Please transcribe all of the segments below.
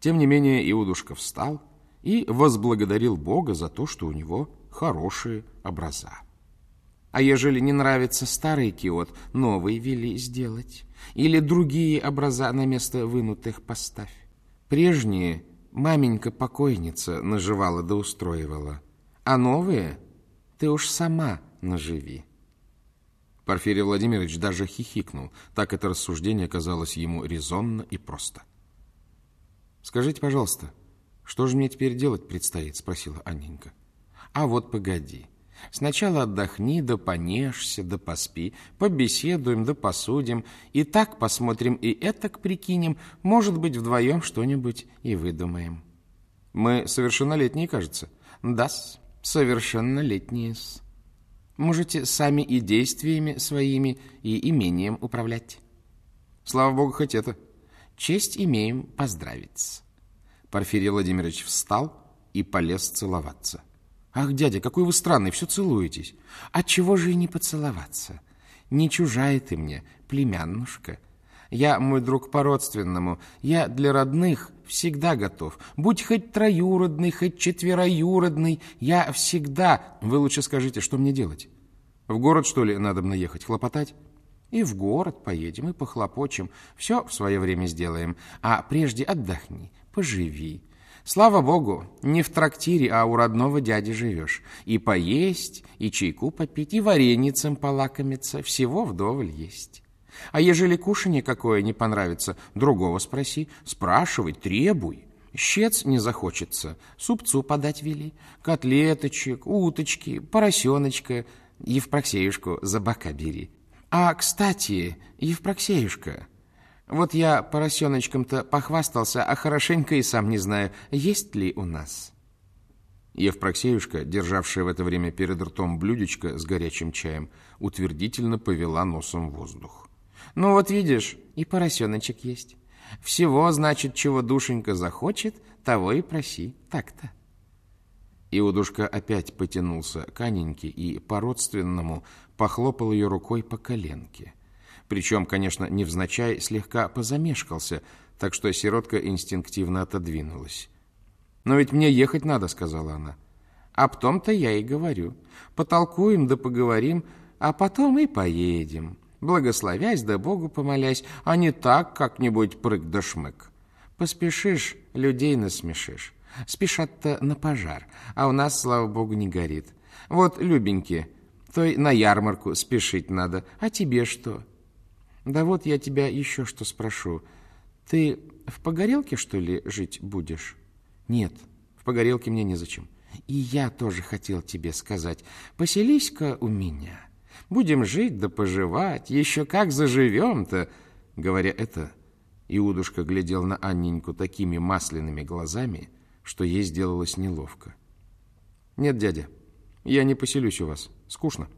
Тем не менее Иудушка встал и возблагодарил Бога за то, что у него хорошие образа. А ежели не нравится старый киот, новый вели сделать. Или другие образа на место вынутых поставь. Прежние маменька-покойница наживала да устроивала, а новые ты уж сама наживи. Порфирий Владимирович даже хихикнул. Так это рассуждение казалось ему резонно и просто. «Скажите, пожалуйста, что же мне теперь делать предстоит?» — спросила Анненька. «А вот погоди. Сначала отдохни, да понежься, да поспи, побеседуем, да посудим, и так посмотрим, и этак прикинем, может быть, вдвоем что-нибудь и выдумаем». «Мы совершеннолетние, кажется?» «Да-с, совершеннолетние-с». Можете сами и действиями своими, и имением управлять. Слава Богу, хоть это. Честь имеем поздравить. Порфирий Владимирович встал и полез целоваться. Ах, дядя, какой вы странный, все целуетесь. А чего же и не поцеловаться? Не чужая ты мне, племяннушка. Я, мой друг, по-родственному. Я для родных всегда готов. Будь хоть троюродный, хоть четвероюродный, я всегда... Вы лучше скажите, что мне делать? В город, что ли, надо мне ехать, хлопотать? И в город поедем, и похлопочем. Все в свое время сделаем. А прежде отдохни, поживи. Слава богу, не в трактире, а у родного дяди живешь. И поесть, и чайку попить, и вареницем полакомиться. Всего вдоволь есть. А ежели кушанье какое не понравится, другого спроси, спрашивай, требуй. Щец не захочется, супцу подать вели, котлеточек, уточки, поросеночка, Евпроксеюшку за бока бери. А, кстати, Евпроксеюшка, вот я поросеночком-то похвастался, а хорошенько и сам не знаю, есть ли у нас. Евпроксеюшка, державшая в это время перед ртом блюдечко с горячим чаем, утвердительно повела носом воздух. Ну вот видишь, и поросеночек есть. Всего, значит, чего душенька захочет, того и проси. Так-то. Иудушка опять потянулся к Аненьке и по-родственному похлопал ее рукой по коленке. Причем, конечно, невзначай слегка позамешкался, так что сиротка инстинктивно отодвинулась. «Но ведь мне ехать надо», — сказала она. «Об том-то я и говорю. Потолкуем да поговорим, а потом и поедем» благословясь да Богу помолясь, а не так как-нибудь прыг да шмык. Поспешишь, людей насмешишь. Спешат-то на пожар, а у нас, слава Богу, не горит. Вот, любенькие, той на ярмарку спешить надо, а тебе что? Да вот я тебя еще что спрошу. Ты в погорелке, что ли, жить будешь? Нет, в погорелке мне незачем. И я тоже хотел тебе сказать, поселись-ка у меня». Будем жить да поживать, еще как заживем-то!» Говоря это, Иудушка глядел на Анненьку такими масляными глазами, что ей сделалось неловко. «Нет, дядя, я не поселюсь у вас. Скучно».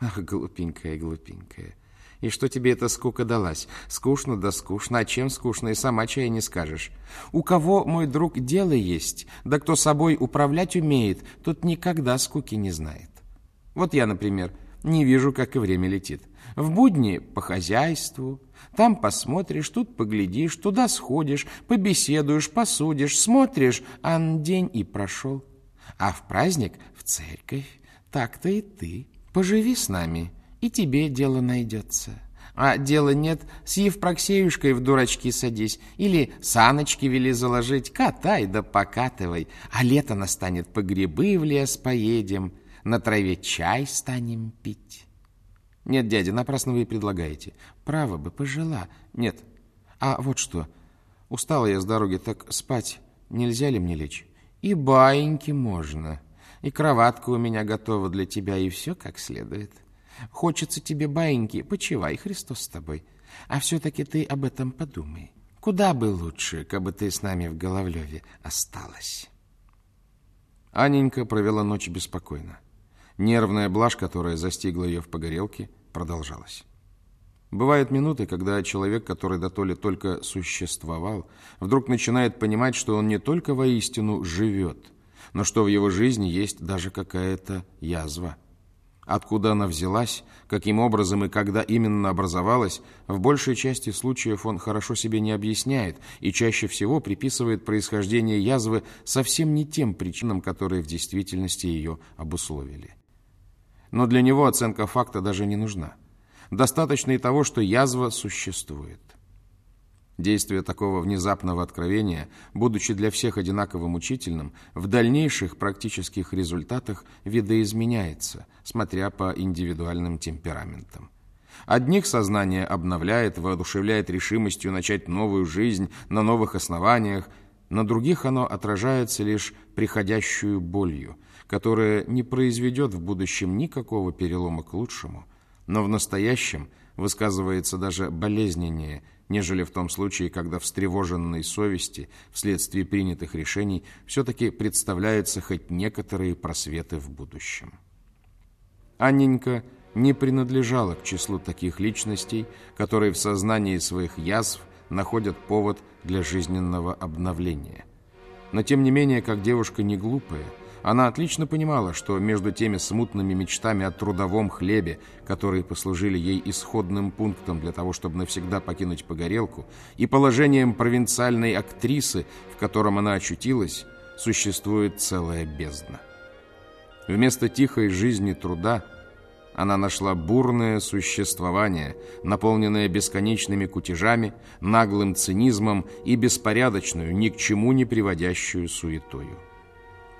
«Ах, глупенькая, глупенькая, и что тебе эта скука далась? Скучно да скучно, а чем скучно, и сама чая не скажешь. У кого, мой друг, дело есть, да кто собой управлять умеет, тот никогда скуки не знает. Вот я, например, не вижу, как и время летит. В будни по хозяйству, там посмотришь, тут поглядишь, туда сходишь, побеседуешь, посудишь, смотришь, а день и прошел. А в праздник в церковь, так-то и ты. Поживи с нами, и тебе дело найдется. А дела нет, с Евпроксеюшкой в дурачки садись, или саночки вели заложить, катай да покатывай, а лето настанет, по грибы в лес поедем, на траве чай станем пить. Нет, дядя, напрасно вы предлагаете. Право бы, пожила. Нет. А вот что. Устала я с дороги, так спать нельзя ли мне лечь? И баиньки можно. И кроватка у меня готова для тебя, и все как следует. Хочется тебе баиньки, почивай, Христос с тобой. А все-таки ты об этом подумай. Куда бы лучше, как бы ты с нами в Головлеве осталась. Аненька провела ночь беспокойно. Нервная блажь, которая застигла ее в погорелке, продолжалась. Бывают минуты, когда человек, который дотоле только существовал, вдруг начинает понимать, что он не только воистину живет, но что в его жизни есть даже какая-то язва. Откуда она взялась, каким образом и когда именно образовалась, в большей части случаев он хорошо себе не объясняет и чаще всего приписывает происхождение язвы совсем не тем причинам, которые в действительности ее обусловили. Но для него оценка факта даже не нужна. Достаточно и того, что язва существует. Действие такого внезапного откровения, будучи для всех одинаково мучительным, в дальнейших практических результатах видоизменяется, смотря по индивидуальным темпераментам. Одних сознание обновляет, воодушевляет решимостью начать новую жизнь на новых основаниях, на других оно отражается лишь приходящую болью, которая не произведет в будущем никакого перелома к лучшему, но в настоящем высказывается даже болезненнее – нежели в том случае, когда встревоженной совести вследствие принятых решений все-таки представляются хоть некоторые просветы в будущем. Анненька не принадлежала к числу таких личностей, которые в сознании своих язв находят повод для жизненного обновления. Но тем не менее, как девушка не глупая, она отлично понимала, что между теми смутными мечтами о трудовом хлебе, которые послужили ей исходным пунктом для того, чтобы навсегда покинуть погорелку, и положением провинциальной актрисы, в котором она очутилась, существует целая бездна. Вместо тихой жизни труда она нашла бурное существование, наполненное бесконечными кутежами, наглым цинизмом и беспорядочную, ни к чему не приводящую суетою.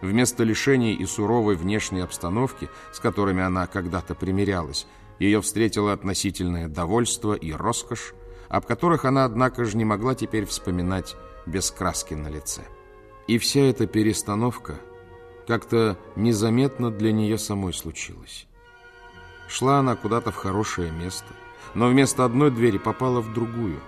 Вместо лишений и суровой внешней обстановки, с которыми она когда-то примирялась, ее встретило относительное довольство и роскошь, об которых она, однако же, не могла теперь вспоминать без краски на лице. И вся эта перестановка как-то незаметно для нее самой случилась. Шла она куда-то в хорошее место, но вместо одной двери попала в другую.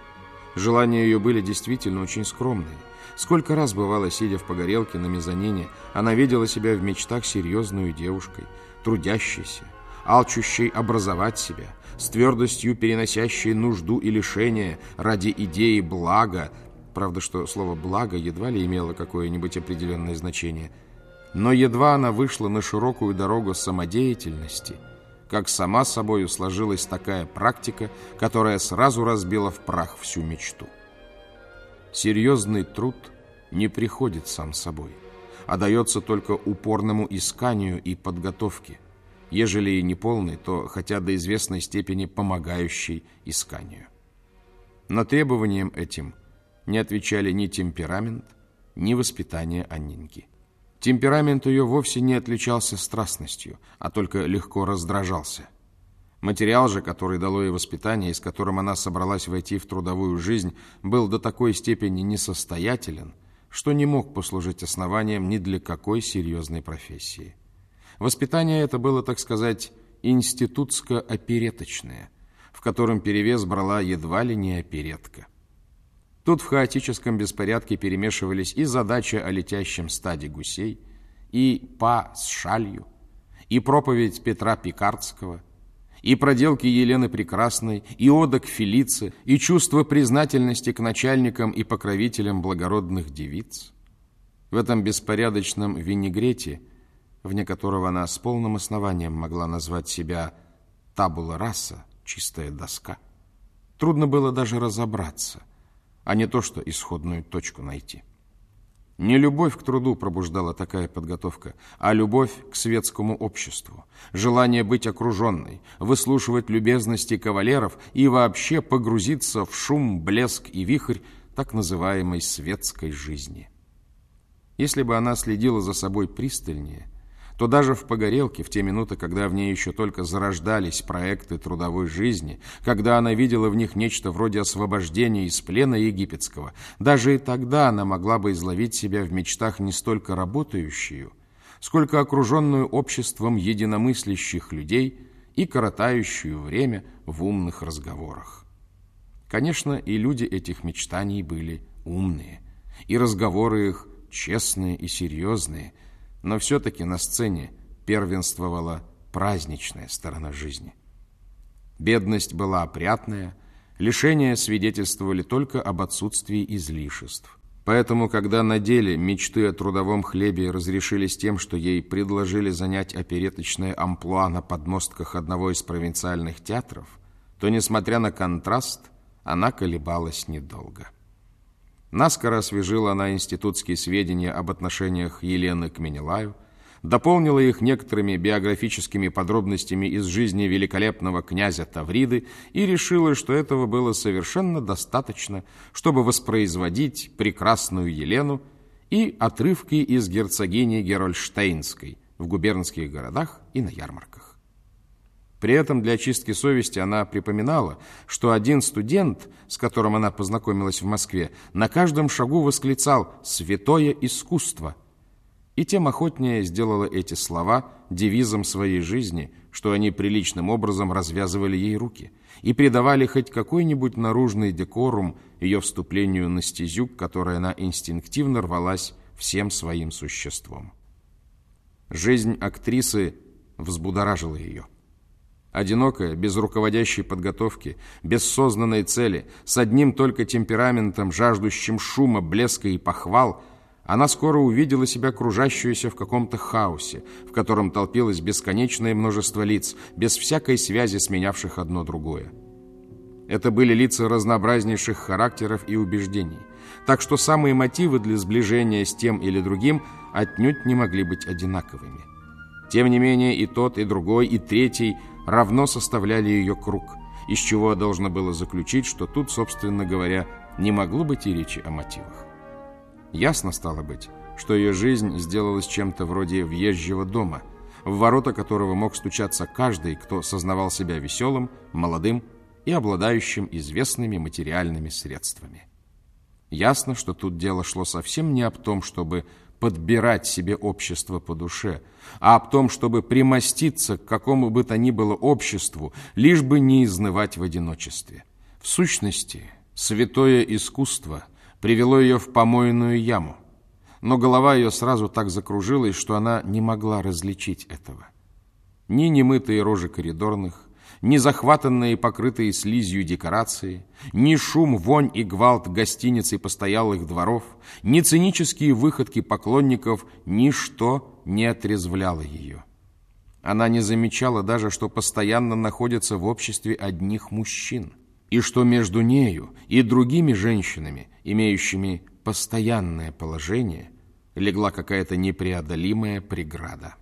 Желания ее были действительно очень скромные. Сколько раз бывало, сидя в погорелке на мезонине, она видела себя в мечтах серьезную девушкой, трудящейся, алчущей образовать себя, с твердостью переносящей нужду и лишение ради идеи блага, правда, что слово «благо» едва ли имело какое-нибудь определенное значение, но едва она вышла на широкую дорогу самодеятельности, как сама собою сложилась такая практика, которая сразу разбила в прах всю мечту. Серьезный труд не приходит сам собой, а дается только упорному исканию и подготовке, ежели и не полный, то хотя до известной степени помогающий исканию. Но требованиям этим не отвечали ни темперамент, ни воспитание Аннинки. Темперамент ее вовсе не отличался страстностью, а только легко раздражался – Материал же, который дало ей воспитание, и с которым она собралась войти в трудовую жизнь, был до такой степени несостоятелен, что не мог послужить основанием ни для какой серьезной профессии. Воспитание это было, так сказать, институтско-опереточное, в котором перевес брала едва ли не оперетка. Тут в хаотическом беспорядке перемешивались и задача о летящем стаде гусей, и па с шалью, и проповедь Петра Пикардского – и проделки Елены Прекрасной, и ода к и чувство признательности к начальникам и покровителям благородных девиц. В этом беспорядочном винегрете, вне которого она с полным основанием могла назвать себя табула раса, чистая доска, трудно было даже разобраться, а не то, что исходную точку найти. Не любовь к труду пробуждала такая подготовка, а любовь к светскому обществу, желание быть окруженной, выслушивать любезности кавалеров и вообще погрузиться в шум, блеск и вихрь так называемой светской жизни. Если бы она следила за собой пристальнее – то даже в Погорелке, в те минуты, когда в ней еще только зарождались проекты трудовой жизни, когда она видела в них нечто вроде освобождения из плена египетского, даже и тогда она могла бы изловить себя в мечтах не столько работающую, сколько окруженную обществом единомыслящих людей и коротающую время в умных разговорах. Конечно, и люди этих мечтаний были умные, и разговоры их честные и серьезные – но все-таки на сцене первенствовала праздничная сторона жизни. Бедность была опрятная, лишения свидетельствовали только об отсутствии излишеств. Поэтому, когда на деле мечты о трудовом хлебе разрешились тем, что ей предложили занять опереточное амплуа на подмостках одного из провинциальных театров, то, несмотря на контраст, она колебалась недолго. Наскоро освежила она институтские сведения об отношениях Елены к Менелаю, дополнила их некоторыми биографическими подробностями из жизни великолепного князя Тавриды и решила, что этого было совершенно достаточно, чтобы воспроизводить прекрасную Елену и отрывки из герцогини Герольштейнской в губернских городах и на ярмарках. При этом для очистки совести она припоминала, что один студент, с которым она познакомилась в Москве, на каждом шагу восклицал «святое искусство», и тем охотнее сделала эти слова девизом своей жизни, что они приличным образом развязывали ей руки и придавали хоть какой-нибудь наружный декорум ее вступлению на стезю, к которой она инстинктивно рвалась всем своим существом. Жизнь актрисы взбудоражила ее. Одинокая, без руководящей подготовки, без сознанной цели, с одним только темпераментом, жаждущим шума, блеска и похвал – она скоро увидела себя кружащуюся в каком-то хаосе, в котором толпилось бесконечное множество лиц, без всякой связи сменявших одно другое. Это были лица разнообразнейших характеров и убеждений, так что самые мотивы для сближения с тем или другим отнюдь не могли быть одинаковыми. Тем не менее и тот, и другой, и третий равно составляли ее круг, из чего должно было заключить, что тут, собственно говоря, не могло быть и речи о мотивах. Ясно стало быть, что ее жизнь сделалась чем-то вроде въезжего дома, в ворота которого мог стучаться каждый, кто сознавал себя веселым, молодым и обладающим известными материальными средствами. Ясно, что тут дело шло совсем не об том, чтобы подбирать себе общество по душе, а об том, чтобы примоститься к какому бы то ни было обществу, лишь бы не изнывать в одиночестве. В сущности, святое искусство – привело ее в помойную яму. Но голова ее сразу так закружилась, что она не могла различить этого. Ни немытые рожи коридорных, ни захватанные покрытые слизью декорации, ни шум, вонь и гвалт гостиниц и постоялых дворов, ни цинические выходки поклонников, ничто не отрезвляло ее. Она не замечала даже, что постоянно находится в обществе одних мужчин и что между нею и другими женщинами, имеющими постоянное положение, легла какая-то непреодолимая преграда.